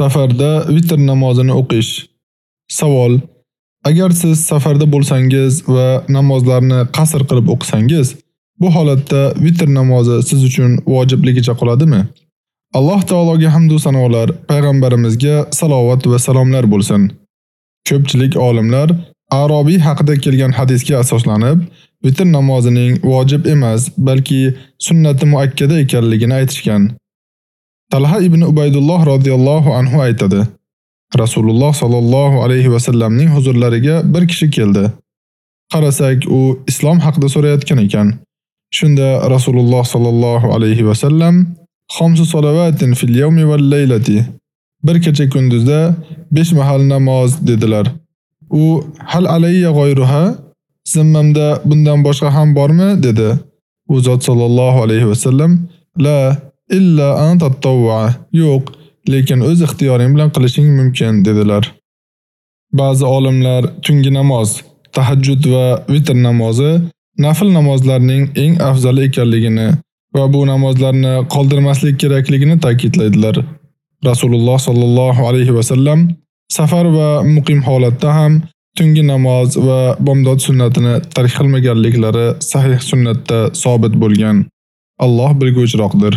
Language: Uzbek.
Safarda vitr namozini o'qish. Savol: Agar siz safarda bo'lsangiz va namozlarni qasr qilib o'qisangiz, bu holatda vitr namozi siz uchun vojibligicha qoladimi? Alloh taologa hamd va sanolar, payg'ambarimizga salovat va salomlar bo'lsin. Ko'pchilik olimlar Arobiy haqida kelgan hadisga asoslanib, vitr namozining vojib emas, balki sunnati muakkada ekanligini aytishgan. Talha ibn Ubaydulloh radhiyallohu anhu aytadi: Rasululloh sallallohu alayhi va sallamning huzurlariga bir kishi keldi. Qarasak, u islom haqida so'rayotgan ekan. Shunda Rasululloh sallallohu alayhi va sallam xamsu salavatin fil yawmi wal laylati bir kecha kunduzda 5 mahal namoz dedilar. U hal alayya g'ayruha zimmamda bundan boshqa ham bormi dedi. U zot sallallohu alayhi va sallam la illa an tatawwa yo'q lekin o'z ixtiyoring bilan qilishing mumkin dedilar. Ba'zi olimlar tungi namoz, tahajjud va vitr namozi nafl namozlarning eng afzali ekanligini va bu namozlarni qoldirmaslik kerakligini ta'kidlaydilar. Rasululloh sallallohu alayhi va sallam safar va muqim holatda ham tungi namoz va bomdod sunnatini tark qilmaganliklari sahih sunnatda sobit bo'lgan. Alloh bilguvchiroqdir.